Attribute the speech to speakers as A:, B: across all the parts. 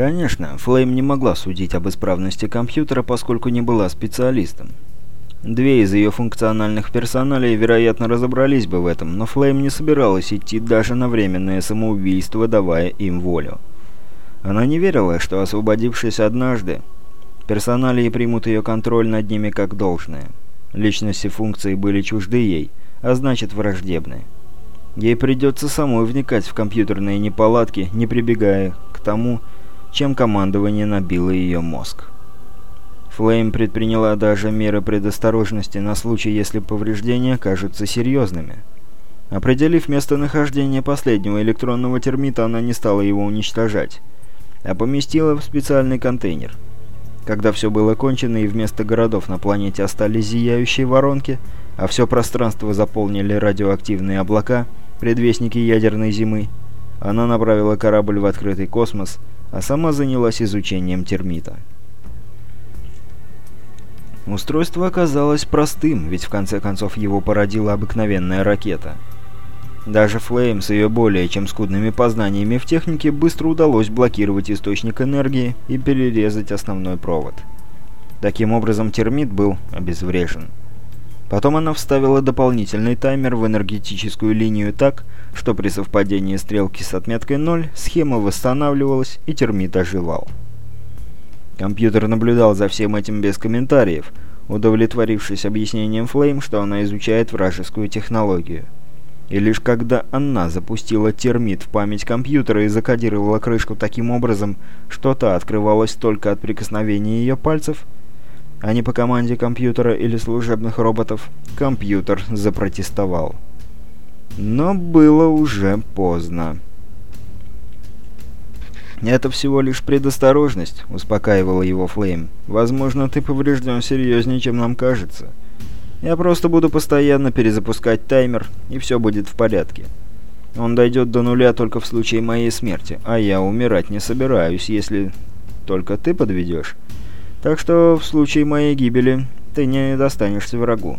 A: Конечно, Флейм не могла судить об исправности компьютера, поскольку не была специалистом. Две из ее функциональных персоналей, вероятно, разобрались бы в этом, но Флейм не собиралась идти даже на временное самоубийство, давая им волю. Она не верила, что, освободившись однажды, персоналии примут ее контроль над ними как должное. Личности функции были чужды ей, а значит враждебны. Ей придется самой вникать в компьютерные неполадки, не прибегая к тому, чем командование набило ее мозг. Флейм предприняла даже меры предосторожности на случай, если повреждения кажутся серьезными. Определив местонахождение последнего электронного термита, она не стала его уничтожать, а поместила в специальный контейнер. Когда все было кончено и вместо городов на планете остались зияющие воронки, а все пространство заполнили радиоактивные облака, предвестники ядерной зимы, она направила корабль в открытый космос, а сама занялась изучением термита. Устройство оказалось простым, ведь в конце концов его породила обыкновенная ракета. Даже Флейм с ее более чем скудными познаниями в технике быстро удалось блокировать источник энергии и перерезать основной провод. Таким образом термит был обезврежен. Потом она вставила дополнительный таймер в энергетическую линию так, что при совпадении стрелки с отметкой 0 схема восстанавливалась и термит оживал. Компьютер наблюдал за всем этим без комментариев, удовлетворившись объяснением Флейм, что она изучает вражескую технологию. И лишь когда она запустила термит в память компьютера и закодировала крышку таким образом, что та открывалась только от прикосновения ее пальцев, а не по команде компьютера или служебных роботов, компьютер запротестовал. Но было уже поздно. «Это всего лишь предосторожность», — успокаивала его Флейм. «Возможно, ты поврежден серьезнее, чем нам кажется. Я просто буду постоянно перезапускать таймер, и все будет в порядке. Он дойдет до нуля только в случае моей смерти, а я умирать не собираюсь, если только ты подведешь. Так что в случае моей гибели ты не достанешься врагу».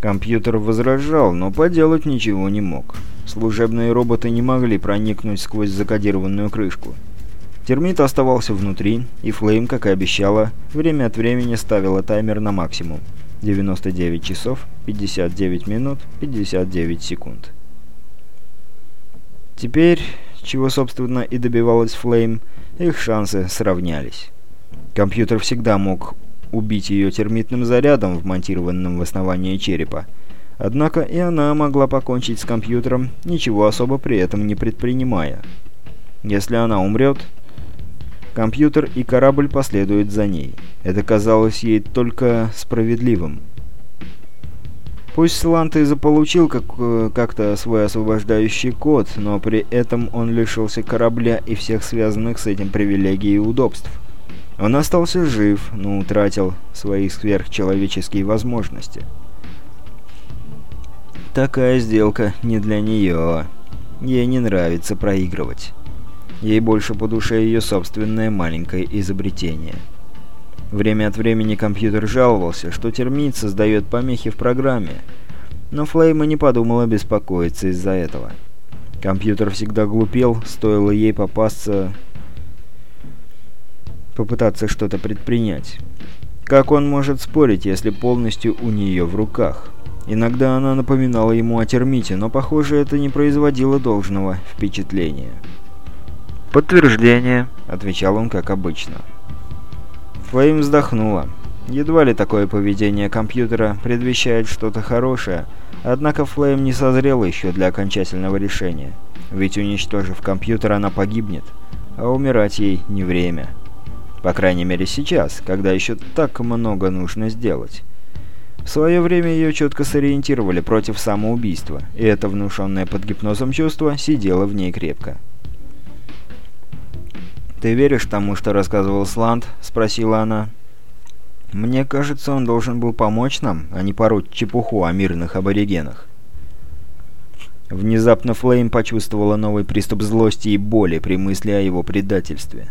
A: Компьютер возражал, но поделать ничего не мог. Служебные роботы не могли проникнуть сквозь закодированную крышку. Термит оставался внутри, и Флейм, как и обещала, время от времени ставила таймер на максимум. 99 часов, 59 минут, 59 секунд. Теперь, чего собственно и добивалась Флейм, их шансы сравнялись. Компьютер всегда мог убить ее термитным зарядом, вмонтированным в основание черепа, Однако и она могла покончить с компьютером, ничего особо при этом не предпринимая. Если она умрет, компьютер и корабль последуют за ней. Это казалось ей только справедливым. Пусть Слант и заполучил как-то как свой освобождающий код, но при этом он лишился корабля и всех связанных с этим привилегий и удобств. Он остался жив, но утратил свои сверхчеловеческие возможности. Такая сделка не для нее. Ей не нравится проигрывать. Ей больше по душе ее собственное маленькое изобретение. Время от времени компьютер жаловался, что термит создает помехи в программе, но Флейма не подумала беспокоиться из-за этого. Компьютер всегда глупел, стоило ей попасться... попытаться что-то предпринять. Как он может спорить, если полностью у нее в руках? Иногда она напоминала ему о термите, но, похоже, это не производило должного впечатления. «Подтверждение», — отвечал он, как обычно. Флейм вздохнула. Едва ли такое поведение компьютера предвещает что-то хорошее, однако Флейм не созрела еще для окончательного решения. Ведь уничтожив компьютер, она погибнет, а умирать ей не время. По крайней мере сейчас, когда еще так много нужно сделать. В свое время ее четко сориентировали против самоубийства, и это внушенное под гипнозом чувство сидело в ней крепко. «Ты веришь тому, что рассказывал Сланд?» — спросила она. «Мне кажется, он должен был помочь нам, а не пороть чепуху о мирных аборигенах». Внезапно Флейм почувствовала новый приступ злости и боли при мысли о его предательстве.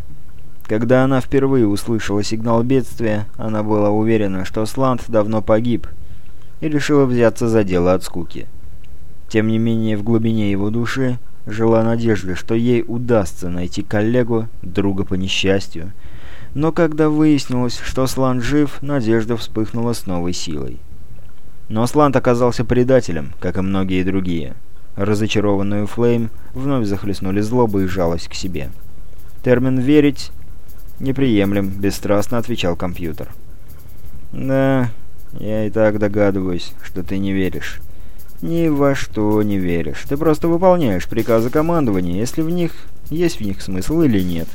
A: Когда она впервые услышала сигнал бедствия, она была уверена, что Сланд давно погиб, и решила взяться за дело от скуки. Тем не менее, в глубине его души жила надежда, что ей удастся найти коллегу, друга по несчастью. Но когда выяснилось, что Слан жив, надежда вспыхнула с новой силой. Но Слант оказался предателем, как и многие другие. Разочарованную Флейм вновь захлестнули злоба и жалость к себе. Термин «верить» неприемлем, бесстрастно отвечал компьютер. «Да, я и так догадываюсь, что ты не веришь. Ни во что не веришь. Ты просто выполняешь приказы командования, если в них есть в них смысл или нет».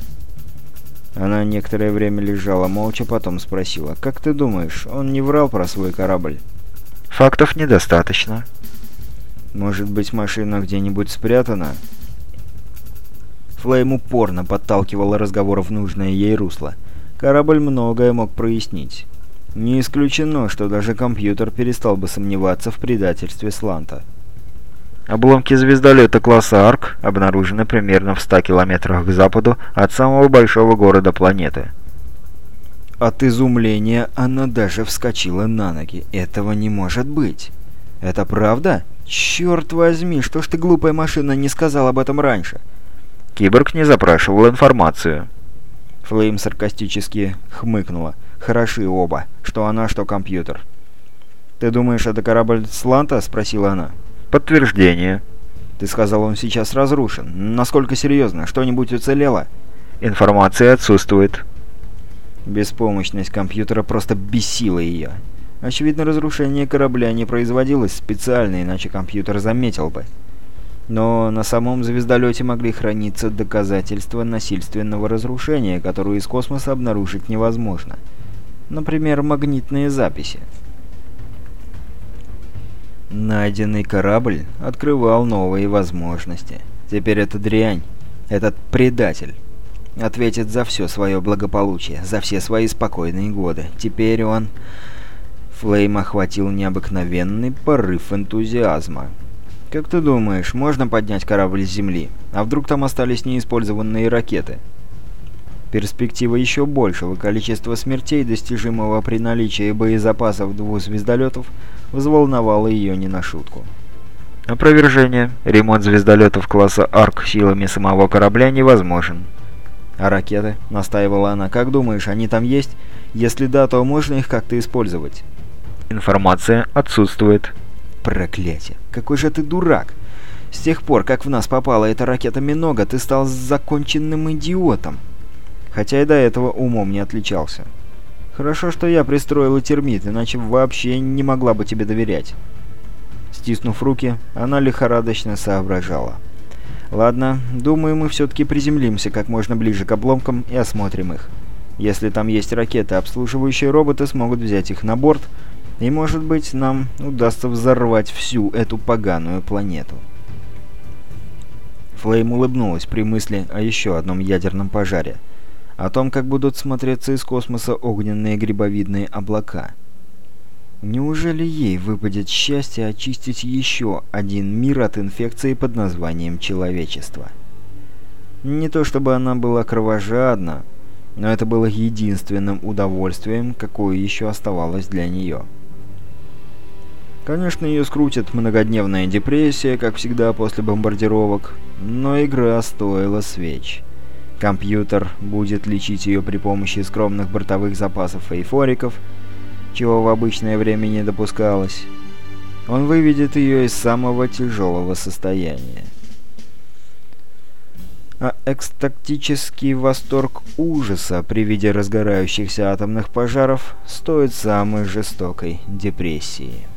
A: Она некоторое время лежала молча, потом спросила. «Как ты думаешь, он не врал про свой корабль?»
B: «Фактов недостаточно».
A: «Может быть, машина где-нибудь спрятана?» Флейм упорно подталкивала разговор в нужное ей русло. Корабль многое мог прояснить. Не исключено, что даже компьютер перестал бы сомневаться в предательстве Сланта.
B: Обломки звездолета класса Арк обнаружены примерно в 100 километрах к западу от самого большого города планеты.
A: От изумления она даже вскочила на ноги. Этого не может быть. Это правда? Черт возьми, что ж ты, глупая машина, не сказал об этом раньше?
B: Киборг не запрашивал информацию.
A: Флейм саркастически хмыкнула. Хороши оба, что она, что компьютер. «Ты думаешь, это корабль Сланта?» — спросила она.
B: «Подтверждение».
A: «Ты сказал, он сейчас разрушен. Насколько серьезно? Что-нибудь уцелело?»
B: «Информация отсутствует».
A: Беспомощность компьютера просто бесила ее. Очевидно, разрушение корабля не производилось специально, иначе компьютер заметил бы. Но на самом звездолете могли храниться доказательства насильственного разрушения, которую из космоса обнаружить невозможно. Например, магнитные записи. Найденный корабль открывал новые возможности. Теперь эта дрянь, этот предатель, ответит за все свое благополучие, за все свои спокойные годы. Теперь он... Флейм охватил необыкновенный порыв энтузиазма. «Как ты думаешь, можно поднять корабль с Земли? А вдруг там остались неиспользованные ракеты?» Перспектива еще большего количества смертей, достижимого при наличии боезапасов двух звездолетов, взволновала ее не на шутку.
B: Опровержение. Ремонт звездолетов класса «Арк» силами самого корабля невозможен.
A: «А ракеты?» — настаивала она. «Как думаешь, они там есть? Если да, то можно их как-то использовать?»
B: «Информация отсутствует».
A: Проклятие! Какой же ты дурак! С тех пор, как в нас попала эта ракета Минога, ты стал законченным идиотом. Хотя и до этого умом не отличался. Хорошо, что я пристроила термит, иначе вообще не могла бы тебе доверять. Стиснув руки, она лихорадочно соображала. Ладно, думаю, мы все-таки приземлимся как можно ближе к обломкам и осмотрим их. Если там есть ракеты, обслуживающие роботы смогут взять их на борт, и, может быть, нам удастся взорвать всю эту поганую планету. Флейм улыбнулась при мысли о еще одном ядерном пожаре. О том, как будут смотреться из космоса огненные грибовидные облака. Неужели ей выпадет счастье очистить еще один мир от инфекции под названием человечество? Не то чтобы она была кровожадна, но это было единственным удовольствием, какое еще оставалось для нее. Конечно, ее скрутит многодневная депрессия, как всегда после бомбардировок, но игра стоила свеч. Компьютер будет лечить ее при помощи скромных бортовых запасов эйфориков, чего в обычное время не допускалось. Он выведет ее из самого тяжелого состояния. А экстактический восторг ужаса при виде разгорающихся атомных пожаров стоит самой жестокой депрессии.